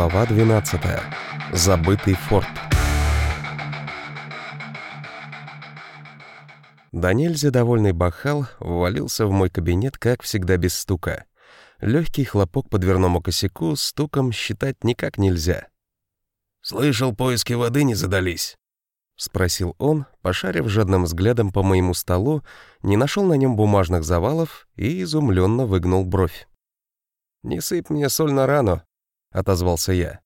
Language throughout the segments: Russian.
Глава 12. Забытый форт. Да нельзя довольный Бахал ввалился в мой кабинет, как всегда, без стука. Легкий хлопок по дверному косяку стуком считать никак нельзя. «Слышал, поиски воды не задались?» — спросил он, пошарив жадным взглядом по моему столу, не нашел на нем бумажных завалов и изумленно выгнул бровь. «Не сыпь мне соль на рану», — отозвался я.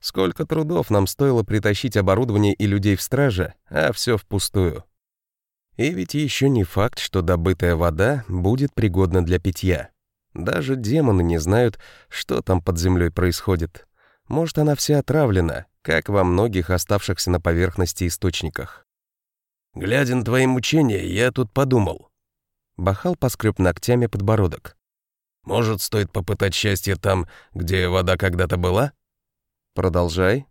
«Сколько трудов нам стоило притащить оборудование и людей в страже, а все впустую». И ведь еще не факт, что добытая вода будет пригодна для питья. Даже демоны не знают, что там под землей происходит. Может, она вся отравлена, как во многих оставшихся на поверхности источниках. «Глядя на твои мучения, я тут подумал». Бахал поскреб ногтями подбородок. Может, стоит попытать счастье там, где вода когда-то была? Продолжай.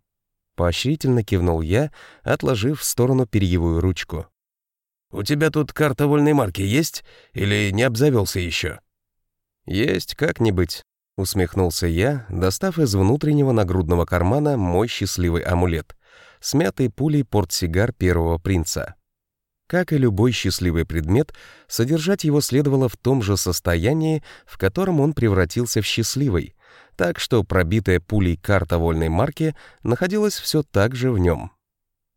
Поощрительно кивнул я, отложив в сторону перьевую ручку. «У тебя тут карта вольной марки есть? Или не обзавелся еще?» «Есть как-нибудь», — усмехнулся я, достав из внутреннего нагрудного кармана мой счастливый амулет, смятый пулей портсигар первого принца. Как и любой счастливый предмет, содержать его следовало в том же состоянии, в котором он превратился в счастливый, так что пробитая пулей карта вольной марки находилась все так же в нем.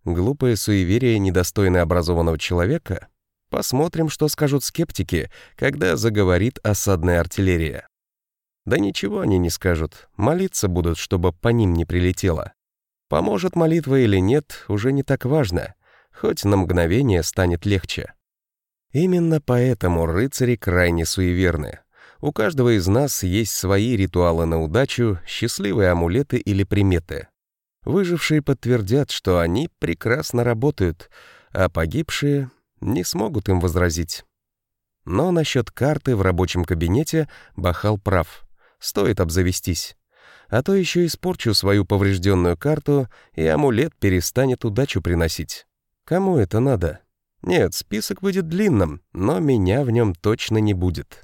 Глупое суеверие, недостойное образованного человека? Посмотрим, что скажут скептики, когда заговорит осадная артиллерия. Да ничего они не скажут, молиться будут, чтобы по ним не прилетело. Поможет молитва или нет, уже не так важно — хоть на мгновение станет легче. Именно поэтому рыцари крайне суеверны. У каждого из нас есть свои ритуалы на удачу, счастливые амулеты или приметы. Выжившие подтвердят, что они прекрасно работают, а погибшие не смогут им возразить. Но насчет карты в рабочем кабинете Бахал прав. Стоит обзавестись. А то еще испорчу свою поврежденную карту, и амулет перестанет удачу приносить. Кому это надо? Нет, список выйдет длинным, но меня в нем точно не будет.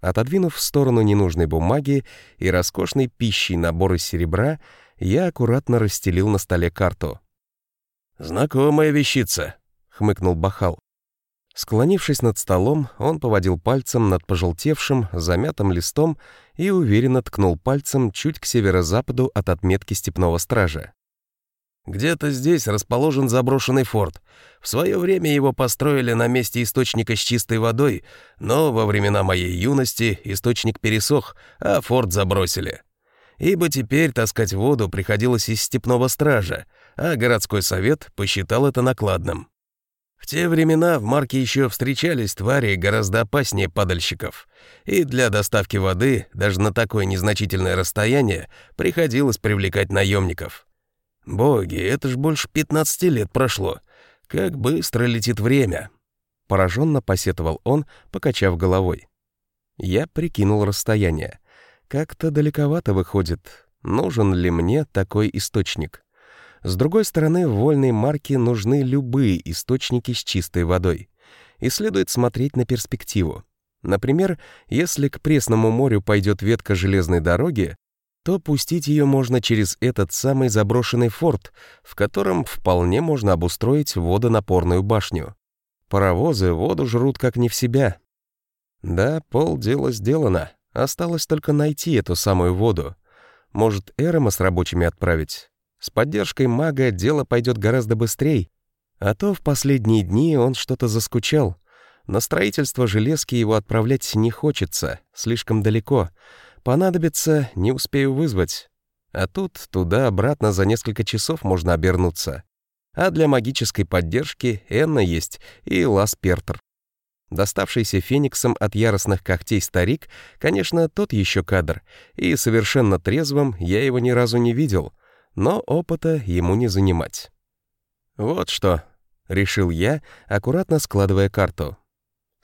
Отодвинув в сторону ненужной бумаги и роскошной пищей набор из серебра, я аккуратно расстелил на столе карту. «Знакомая вещица», — хмыкнул Бахал. Склонившись над столом, он поводил пальцем над пожелтевшим, замятым листом и уверенно ткнул пальцем чуть к северо-западу от отметки степного стража. Где-то здесь расположен заброшенный форт. В свое время его построили на месте источника с чистой водой, но во времена моей юности источник пересох, а форт забросили. Ибо теперь таскать воду приходилось из степного стража, а городской совет посчитал это накладным. В те времена в Марке еще встречались твари гораздо опаснее падальщиков, и для доставки воды даже на такое незначительное расстояние приходилось привлекать наемников. Боги, это ж больше 15 лет прошло. Как быстро летит время. Пораженно посетовал он, покачав головой. Я прикинул расстояние. Как-то далековато выходит. Нужен ли мне такой источник? С другой стороны, в вольной марке нужны любые источники с чистой водой. И следует смотреть на перспективу. Например, если к Пресному морю пойдет ветка железной дороги, то пустить ее можно через этот самый заброшенный форт, в котором вполне можно обустроить водонапорную башню. Паровозы воду жрут как не в себя. Да, полдела сделано. Осталось только найти эту самую воду. Может, Эрома с рабочими отправить? С поддержкой мага дело пойдет гораздо быстрее. А то в последние дни он что-то заскучал. На строительство железки его отправлять не хочется, слишком далеко — Понадобится, не успею вызвать. А тут туда-обратно за несколько часов можно обернуться. А для магической поддержки Энна есть и Лас Пертер. Доставшийся Фениксом от яростных когтей старик, конечно, тот еще кадр, и совершенно трезвым я его ни разу не видел, но опыта ему не занимать. «Вот что», — решил я, аккуратно складывая карту.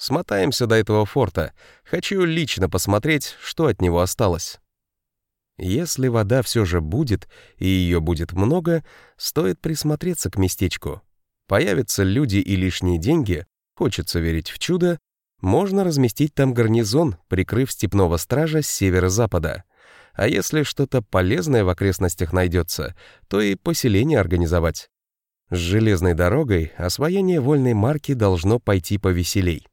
Смотаемся до этого форта. Хочу лично посмотреть, что от него осталось. Если вода все же будет, и ее будет много, стоит присмотреться к местечку. Появятся люди и лишние деньги, хочется верить в чудо, можно разместить там гарнизон, прикрыв степного стража с северо-запада. А если что-то полезное в окрестностях найдется, то и поселение организовать. С железной дорогой освоение вольной марки должно пойти повеселей.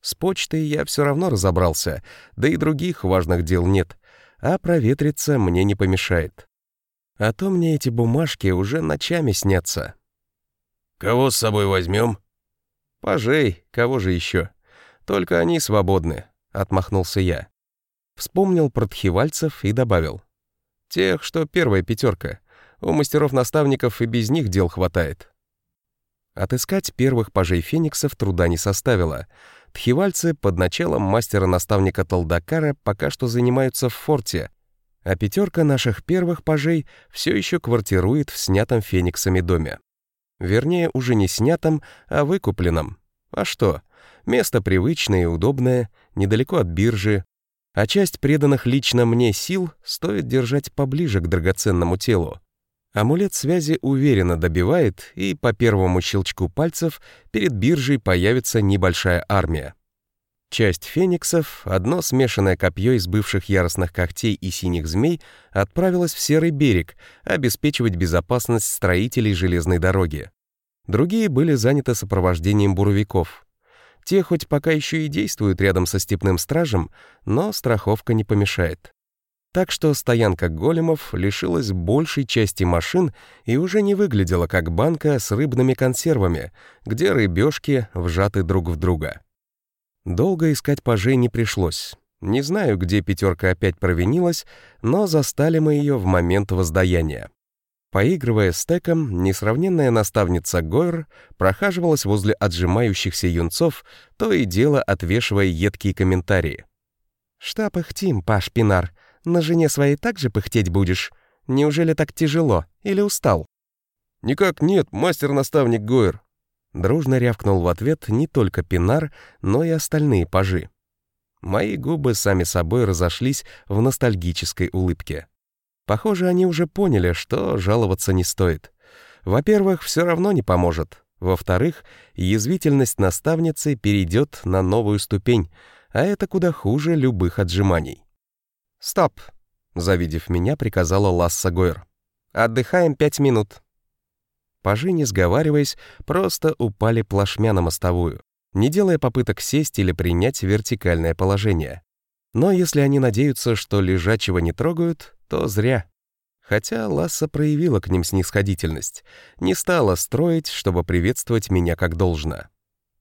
С почтой я все равно разобрался, да и других важных дел нет, а проветриться мне не помешает. А то мне эти бумажки уже ночами снятся. «Кого с собой возьмем?» «Пожей, кого же еще? Только они свободны», — отмахнулся я. Вспомнил про тхивальцев и добавил. «Тех, что первая пятерка. У мастеров-наставников и без них дел хватает». Отыскать первых пажей фениксов труда не составило — Тхивальцы под началом мастера-наставника Талдакара пока что занимаются в форте, а пятерка наших первых пажей все еще квартирует в снятом фениксами доме. Вернее, уже не снятом, а выкупленном. А что? Место привычное и удобное, недалеко от биржи, а часть преданных лично мне сил стоит держать поближе к драгоценному телу. Амулет связи уверенно добивает, и по первому щелчку пальцев перед биржей появится небольшая армия. Часть фениксов, одно смешанное копье из бывших яростных когтей и синих змей, отправилась в Серый берег обеспечивать безопасность строителей железной дороги. Другие были заняты сопровождением буровиков. Те хоть пока еще и действуют рядом со степным стражем, но страховка не помешает. Так что стоянка големов лишилась большей части машин и уже не выглядела как банка с рыбными консервами, где рыбешки вжаты друг в друга. Долго искать пажей не пришлось. Не знаю, где пятерка опять провинилась, но застали мы ее в момент воздаяния. Поигрывая стеком, несравненная наставница Гойр прохаживалась возле отжимающихся юнцов, то и дело отвешивая едкие комментарии. «Что пыхтим, Паш Пинар? На жене своей так же пыхтеть будешь? Неужели так тяжело? Или устал?» «Никак нет, мастер-наставник Гойр». Дружно рявкнул в ответ не только Пинар, но и остальные пажи. Мои губы сами собой разошлись в ностальгической улыбке. Похоже, они уже поняли, что жаловаться не стоит. Во-первых, все равно не поможет. Во-вторых, язвительность наставницы перейдет на новую ступень, а это куда хуже любых отжиманий. «Стоп!» — завидев меня, приказала Ласса Гойр. «Отдыхаем пять минут». Пажи, не сговариваясь, просто упали плашмя на мостовую, не делая попыток сесть или принять вертикальное положение. Но если они надеются, что лежачего не трогают, то зря. Хотя Ласса проявила к ним снисходительность, не стала строить, чтобы приветствовать меня как должно.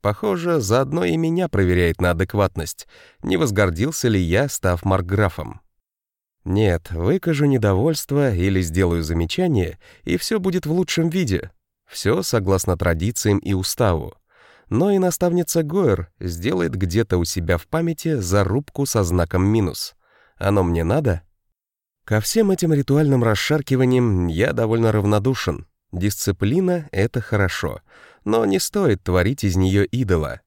Похоже, заодно и меня проверяет на адекватность, не возгордился ли я, став маркграфом. Нет, выкажу недовольство или сделаю замечание, и все будет в лучшем виде. Все согласно традициям и уставу. Но и наставница Гойер сделает где-то у себя в памяти зарубку со знаком минус. Оно мне надо? Ко всем этим ритуальным расшаркиваниям я довольно равнодушен. Дисциплина — это хорошо, но не стоит творить из нее идола.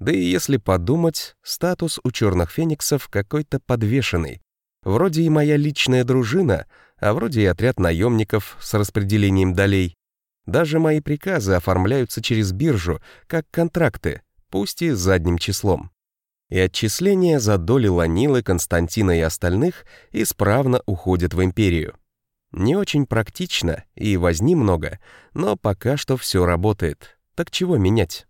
Да и если подумать, статус у черных фениксов какой-то подвешенный, Вроде и моя личная дружина, а вроде и отряд наемников с распределением долей. Даже мои приказы оформляются через биржу, как контракты, пусть и задним числом. И отчисления за доли Ланилы, Константина и остальных исправно уходят в империю. Не очень практично и возни много, но пока что все работает. Так чего менять?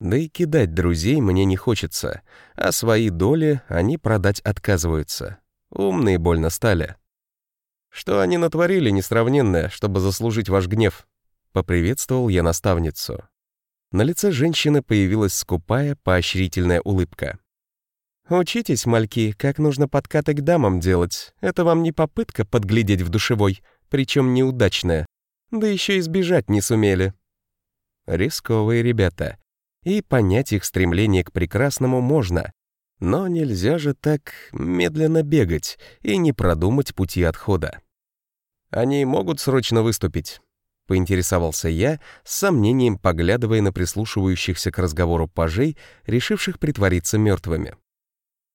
Да и кидать друзей мне не хочется, а свои доли они продать отказываются. Умные больно стали. Что они натворили несравненное, чтобы заслужить ваш гнев? Поприветствовал я наставницу. На лице женщины появилась скупая, поощрительная улыбка. «Учитесь, мальки, как нужно подкаты к дамам делать. Это вам не попытка подглядеть в душевой, причем неудачная. Да еще и сбежать не сумели». Рисковые ребята. И понять их стремление к прекрасному можно, но нельзя же так медленно бегать и не продумать пути отхода. «Они могут срочно выступить?» — поинтересовался я, с сомнением поглядывая на прислушивающихся к разговору пажей, решивших притвориться мертвыми.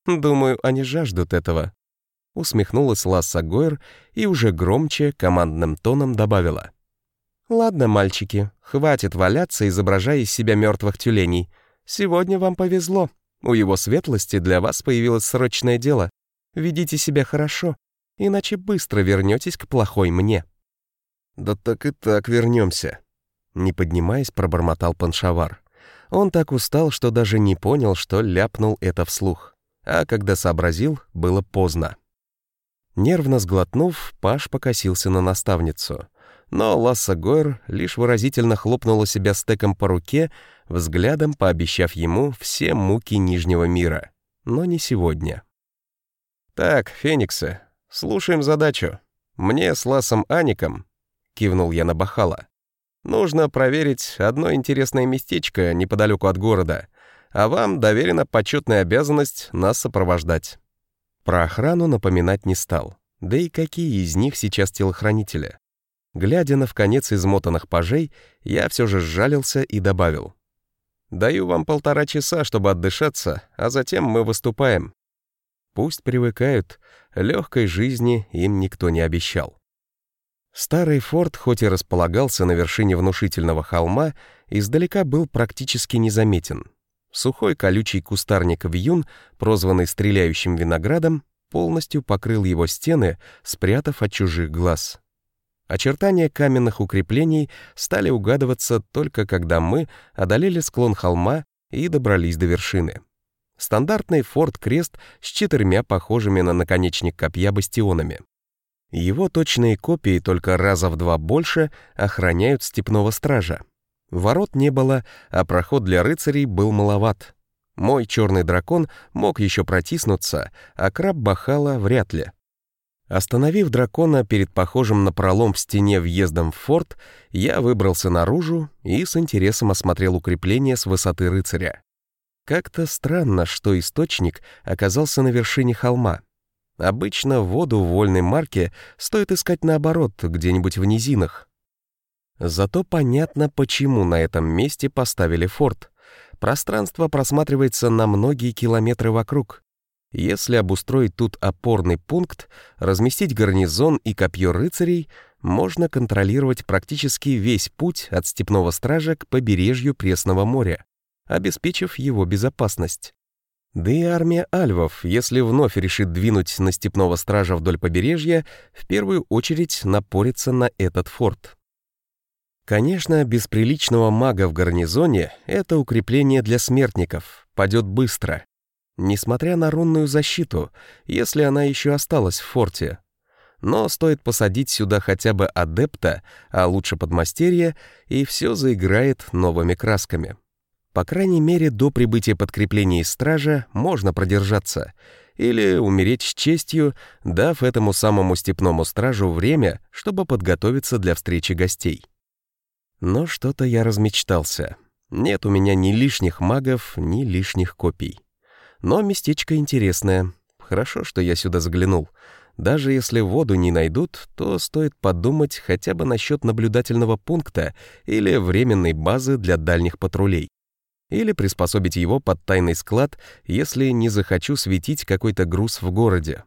«Думаю, они жаждут этого», — усмехнулась Ласса Гойр и уже громче, командным тоном добавила. «Ладно, мальчики, хватит валяться, изображая из себя мертвых тюленей. Сегодня вам повезло». У его светлости для вас появилось срочное дело. Ведите себя хорошо. иначе быстро вернетесь к плохой мне». «Да так и так вернемся», — не поднимаясь, пробормотал Паншавар. Он так устал, что даже не понял, что ляпнул это вслух. А когда сообразил, было поздно. Нервно сглотнув, Паш покосился на наставницу. Но Ласса Гойр лишь выразительно хлопнула себя стеком по руке, взглядом пообещав ему все муки Нижнего мира. Но не сегодня. «Так, Фениксы, слушаем задачу. Мне с Ласом Аником», — кивнул я на Бахала, «нужно проверить одно интересное местечко неподалеку от города, а вам доверена почетная обязанность нас сопровождать». Про охрану напоминать не стал. Да и какие из них сейчас телохранители? Глядя на в конец измотанных пажей, я все же сжалился и добавил. «Даю вам полтора часа, чтобы отдышаться, а затем мы выступаем». Пусть привыкают, легкой жизни им никто не обещал. Старый форт, хоть и располагался на вершине внушительного холма, издалека был практически незаметен. Сухой колючий кустарник вьюн, прозванный стреляющим виноградом, полностью покрыл его стены, спрятав от чужих глаз. Очертания каменных укреплений стали угадываться только когда мы одолели склон холма и добрались до вершины. Стандартный форт-крест с четырьмя похожими на наконечник копья бастионами. Его точные копии только раза в два больше охраняют степного стража. Ворот не было, а проход для рыцарей был маловат. Мой черный дракон мог еще протиснуться, а краб Бахала вряд ли. Остановив дракона перед похожим на пролом в стене въездом в форт, я выбрался наружу и с интересом осмотрел укрепление с высоты рыцаря. Как-то странно, что источник оказался на вершине холма. Обычно воду в вольной марке стоит искать наоборот, где-нибудь в низинах. Зато понятно, почему на этом месте поставили форт. Пространство просматривается на многие километры вокруг. Если обустроить тут опорный пункт, разместить гарнизон и копье рыцарей, можно контролировать практически весь путь от степного стража к побережью Пресного моря, обеспечив его безопасность. Да и армия альвов, если вновь решит двинуть на степного стража вдоль побережья, в первую очередь напорится на этот форт. Конечно, без приличного мага в гарнизоне это укрепление для смертников падет быстро. Несмотря на рунную защиту, если она еще осталась в форте. Но стоит посадить сюда хотя бы адепта, а лучше подмастерья, и все заиграет новыми красками. По крайней мере, до прибытия подкрепления из стража можно продержаться или умереть с честью, дав этому самому степному стражу время, чтобы подготовиться для встречи гостей. Но что-то я размечтался. Нет у меня ни лишних магов, ни лишних копий. Но местечко интересное. Хорошо, что я сюда заглянул. Даже если воду не найдут, то стоит подумать хотя бы насчет наблюдательного пункта или временной базы для дальних патрулей. Или приспособить его под тайный склад, если не захочу светить какой-то груз в городе.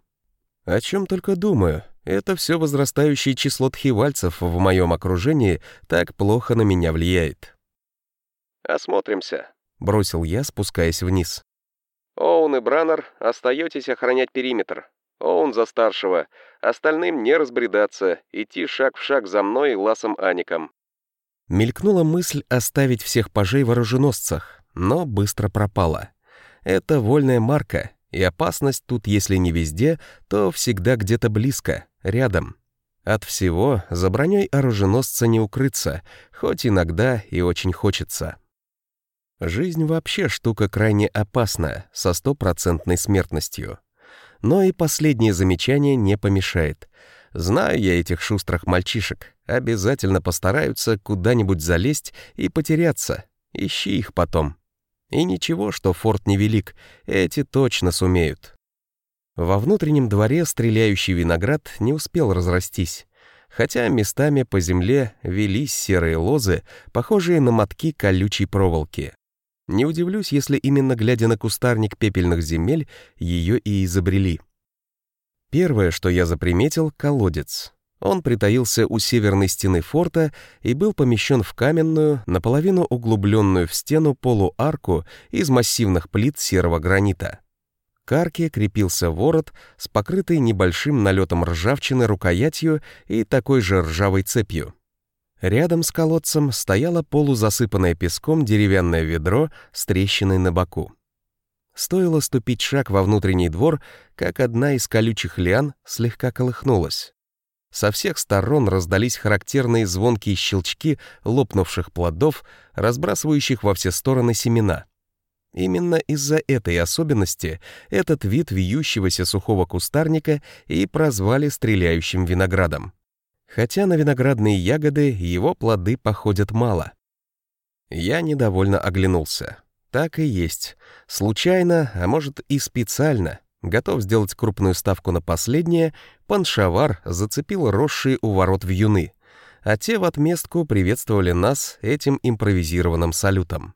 О чем только думаю. Это все возрастающее число тхивальцев в моем окружении так плохо на меня влияет. «Осмотримся», — бросил я, спускаясь вниз. «Оун и Браннер, остаетесь охранять периметр. Оун за старшего, остальным не разбредаться, идти шаг в шаг за мной и Ласом Аником». Мелькнула мысль оставить всех пажей в оруженосцах, но быстро пропала. Это вольная марка, и опасность тут, если не везде, то всегда где-то близко, рядом. От всего за броней оруженосца не укрыться, хоть иногда и очень хочется. Жизнь вообще штука крайне опасная, со стопроцентной смертностью. Но и последнее замечание не помешает. Знаю я этих шустрых мальчишек, обязательно постараются куда-нибудь залезть и потеряться. Ищи их потом. И ничего, что форт невелик, эти точно сумеют. Во внутреннем дворе стреляющий виноград не успел разрастись, хотя местами по земле велись серые лозы, похожие на мотки колючей проволоки. Не удивлюсь, если именно глядя на кустарник пепельных земель, ее и изобрели. Первое, что я заприметил — колодец. Он притаился у северной стены форта и был помещен в каменную, наполовину углубленную в стену полуарку из массивных плит серого гранита. К арке крепился ворот с покрытой небольшим налетом ржавчины рукоятью и такой же ржавой цепью. Рядом с колодцем стояло полузасыпанное песком деревянное ведро с трещиной на боку. Стоило ступить шаг во внутренний двор, как одна из колючих лиан слегка колыхнулась. Со всех сторон раздались характерные звонкие щелчки лопнувших плодов, разбрасывающих во все стороны семена. Именно из-за этой особенности этот вид вьющегося сухого кустарника и прозвали стреляющим виноградом. Хотя на виноградные ягоды его плоды походят мало. Я недовольно оглянулся. Так и есть. Случайно, а может и специально, готов сделать крупную ставку на последнее, паншавар зацепил росшие у ворот вьюны, а те в отместку приветствовали нас этим импровизированным салютом.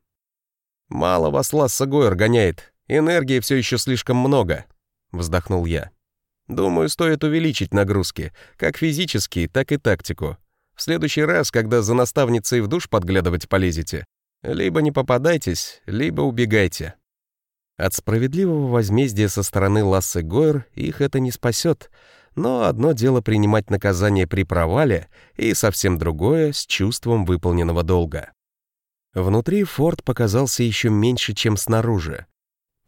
«Мало вас Ласса Гойер гоняет, энергии все еще слишком много», — вздохнул я. «Думаю, стоит увеличить нагрузки, как физические, так и тактику. В следующий раз, когда за наставницей в душ подглядывать полезете, либо не попадайтесь, либо убегайте. От справедливого возмездия со стороны Лассы Гойер их это не спасет, но одно дело принимать наказание при провале, и совсем другое — с чувством выполненного долга. Внутри форт показался еще меньше, чем снаружи.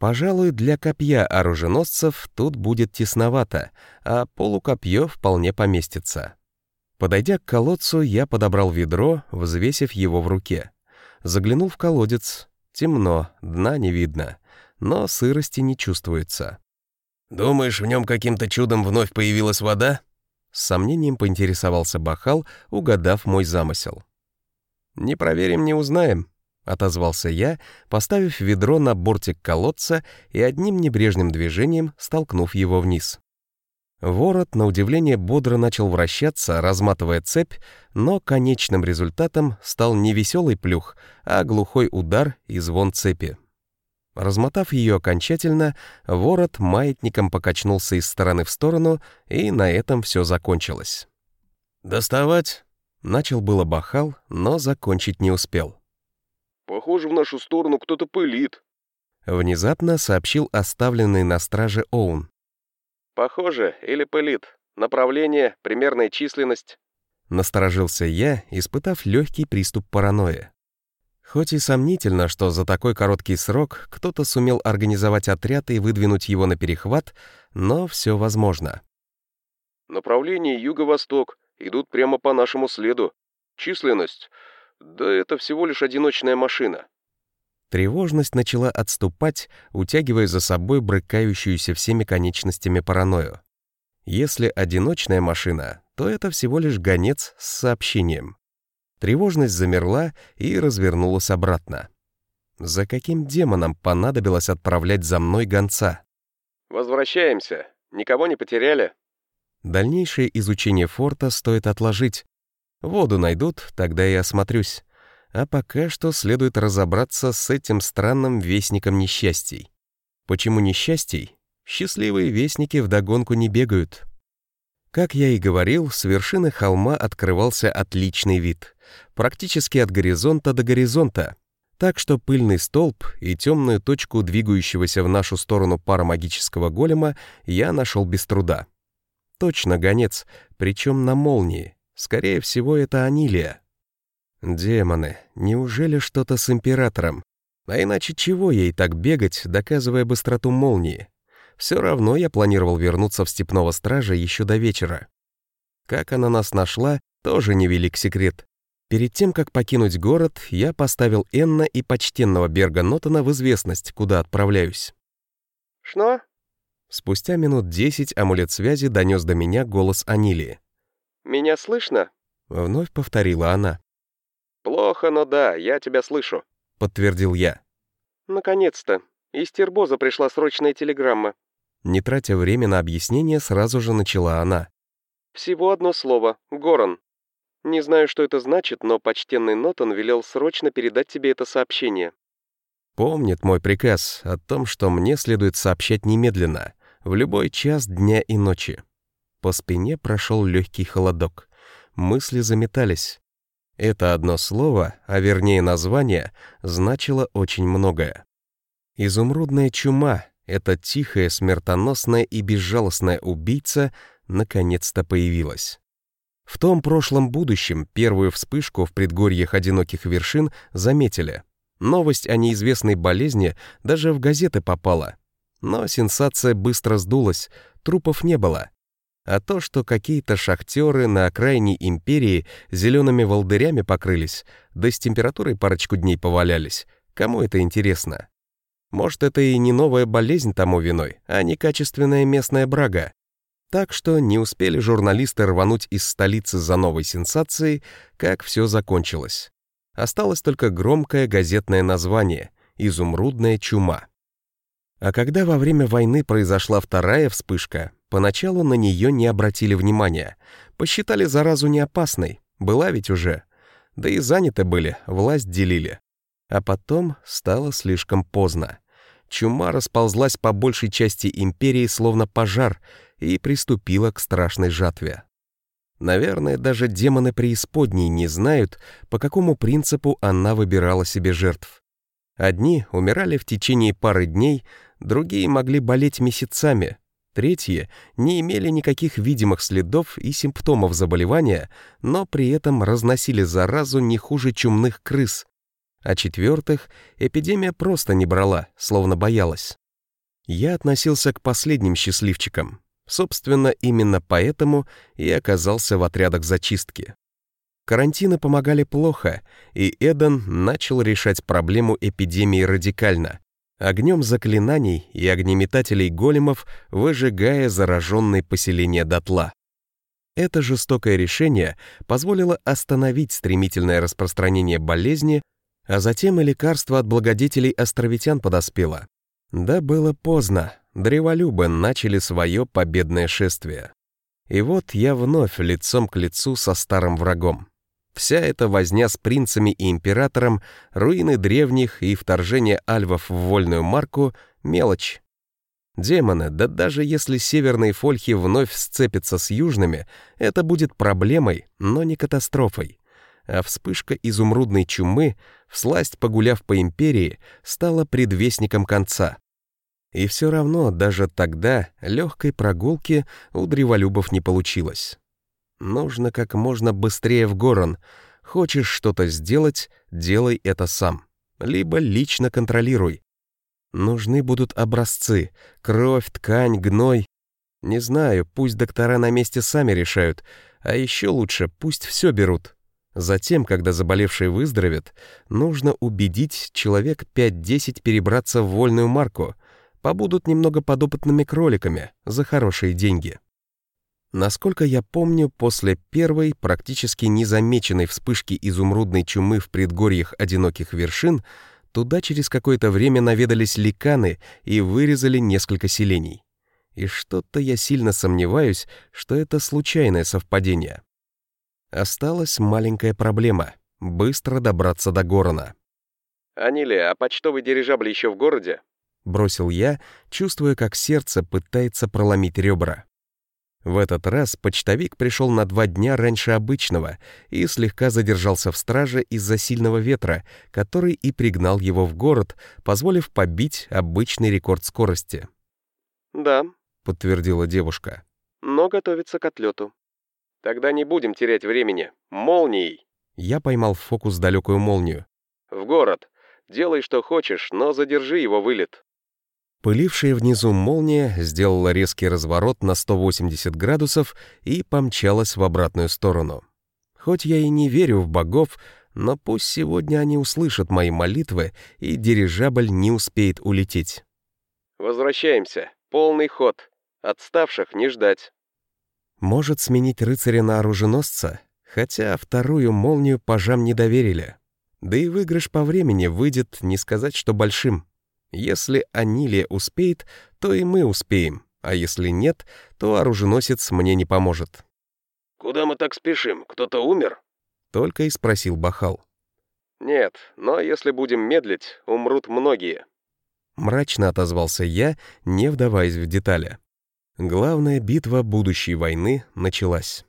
Пожалуй, для копья оруженосцев тут будет тесновато, а полукопье вполне поместится. Подойдя к колодцу, я подобрал ведро, взвесив его в руке. Заглянул в колодец. Темно, дна не видно, но сырости не чувствуется. «Думаешь, в нем каким-то чудом вновь появилась вода?» С сомнением поинтересовался Бахал, угадав мой замысел. «Не проверим, не узнаем», — отозвался я, поставив ведро на бортик колодца и одним небрежным движением столкнув его вниз. Ворот, на удивление, бодро начал вращаться, разматывая цепь, но конечным результатом стал не веселый плюх, а глухой удар и звон цепи. Размотав ее окончательно, ворот маятником покачнулся из стороны в сторону, и на этом все закончилось. «Доставать?» — начал было бахал, но закончить не успел. «Похоже, в нашу сторону кто-то пылит», — внезапно сообщил оставленный на страже Оун. «Похоже, или пылит. Направление, примерная численность». Насторожился я, испытав легкий приступ паранойи. Хоть и сомнительно, что за такой короткий срок кто-то сумел организовать отряд и выдвинуть его на перехват, но все возможно. «Направление юго-восток. Идут прямо по нашему следу. Численность? Да это всего лишь одиночная машина. Тревожность начала отступать, утягивая за собой брыкающуюся всеми конечностями паранойю. Если одиночная машина, то это всего лишь гонец с сообщением. Тревожность замерла и развернулась обратно. За каким демоном понадобилось отправлять за мной гонца? «Возвращаемся. Никого не потеряли?» Дальнейшее изучение форта стоит отложить. Воду найдут, тогда и осмотрюсь а пока что следует разобраться с этим странным вестником несчастий. Почему несчастий? Счастливые вестники вдогонку не бегают. Как я и говорил, с вершины холма открывался отличный вид, практически от горизонта до горизонта, так что пыльный столб и темную точку двигающегося в нашу сторону парамагического голема я нашел без труда. Точно гонец, причем на молнии. Скорее всего, это Анилия. Демоны, неужели что-то с императором? А иначе чего ей так бегать, доказывая быстроту молнии? Все равно я планировал вернуться в степного стража еще до вечера. Как она нас нашла, тоже невелик секрет. Перед тем, как покинуть город, я поставил Энна и почтенного Берга Нотона в известность, куда отправляюсь. «Что?» Спустя минут десять амулет связи донес до меня голос Анилии. «Меня слышно?» Вновь повторила она. «Плохо, но да, я тебя слышу», — подтвердил я. «Наконец-то. Из Тербоза пришла срочная телеграмма». Не тратя время на объяснение, сразу же начала она. «Всего одно слово. Горан. Не знаю, что это значит, но почтенный Нотон велел срочно передать тебе это сообщение». Помнит мой приказ о том, что мне следует сообщать немедленно, в любой час дня и ночи. По спине прошел легкий холодок. Мысли заметались. Это одно слово, а вернее название, значило очень многое. Изумрудная чума, эта тихая, смертоносная и безжалостная убийца наконец-то появилась. В том прошлом будущем первую вспышку в предгорьях одиноких вершин заметили. Новость о неизвестной болезни даже в газеты попала. Но сенсация быстро сдулась, трупов не было. А то, что какие-то шахтеры на окраине империи зелеными волдырями покрылись, да с температурой парочку дней повалялись, кому это интересно? Может, это и не новая болезнь тому виной, а некачественная местная брага. Так что не успели журналисты рвануть из столицы за новой сенсацией, как все закончилось. Осталось только громкое газетное название «Изумрудная чума». А когда во время войны произошла вторая вспышка, поначалу на нее не обратили внимания. Посчитали заразу не опасной, была ведь уже. Да и заняты были, власть делили. А потом стало слишком поздно. Чума расползлась по большей части империи словно пожар и приступила к страшной жатве. Наверное, даже демоны преисподней не знают, по какому принципу она выбирала себе жертв. Одни умирали в течение пары дней, другие могли болеть месяцами, третьи не имели никаких видимых следов и симптомов заболевания, но при этом разносили заразу не хуже чумных крыс, а четвертых эпидемия просто не брала, словно боялась. Я относился к последним счастливчикам. Собственно, именно поэтому и оказался в отрядах зачистки. Карантины помогали плохо, и Эден начал решать проблему эпидемии радикально, огнем заклинаний и огнеметателей големов, выжигая зараженные поселения дотла. Это жестокое решение позволило остановить стремительное распространение болезни, а затем и лекарство от благодетелей островитян подоспело. Да было поздно, древолюбы начали свое победное шествие. И вот я вновь лицом к лицу со старым врагом. Вся эта возня с принцами и императором, руины древних и вторжение альвов в вольную марку — мелочь. Демоны, да даже если северные фольхи вновь сцепятся с южными, это будет проблемой, но не катастрофой а вспышка изумрудной чумы, всласть погуляв по империи, стала предвестником конца. И все равно даже тогда легкой прогулки у древолюбов не получилось. Нужно как можно быстрее в Горон. Хочешь что-то сделать, делай это сам. Либо лично контролируй. Нужны будут образцы, кровь, ткань, гной. Не знаю, пусть доктора на месте сами решают, а еще лучше пусть все берут. Затем, когда заболевший выздоровеет, нужно убедить человек 5-10 перебраться в вольную марку, побудут немного подопытными кроликами за хорошие деньги. Насколько я помню, после первой, практически незамеченной вспышки изумрудной чумы в предгорьях одиноких вершин, туда через какое-то время наведались ликаны и вырезали несколько селений. И что-то я сильно сомневаюсь, что это случайное совпадение. Осталась маленькая проблема — быстро добраться до Горона. «Анилия, а почтовый дирижабль еще в городе?» — бросил я, чувствуя, как сердце пытается проломить ребра. В этот раз почтовик пришел на два дня раньше обычного и слегка задержался в страже из-за сильного ветра, который и пригнал его в город, позволив побить обычный рекорд скорости. «Да», — подтвердила девушка. «Но готовится к отлету». Тогда не будем терять времени. Молнией. Я поймал в фокус далекую молнию. В город. Делай, что хочешь, но задержи его вылет. Пылившая внизу молния сделала резкий разворот на 180 градусов и помчалась в обратную сторону. Хоть я и не верю в богов, но пусть сегодня они услышат мои молитвы, и дирижабль не успеет улететь. «Возвращаемся. Полный ход. Отставших не ждать». Может сменить рыцаря на оруженосца, хотя вторую молнию пажам не доверили. Да и выигрыш по времени выйдет, не сказать, что большим. Если Анилия успеет, то и мы успеем, а если нет, то оруженосец мне не поможет. «Куда мы так спешим? Кто-то умер?» Только и спросил Бахал. «Нет, но если будем медлить, умрут многие». Мрачно отозвался я, не вдаваясь в детали. Главная битва будущей войны началась.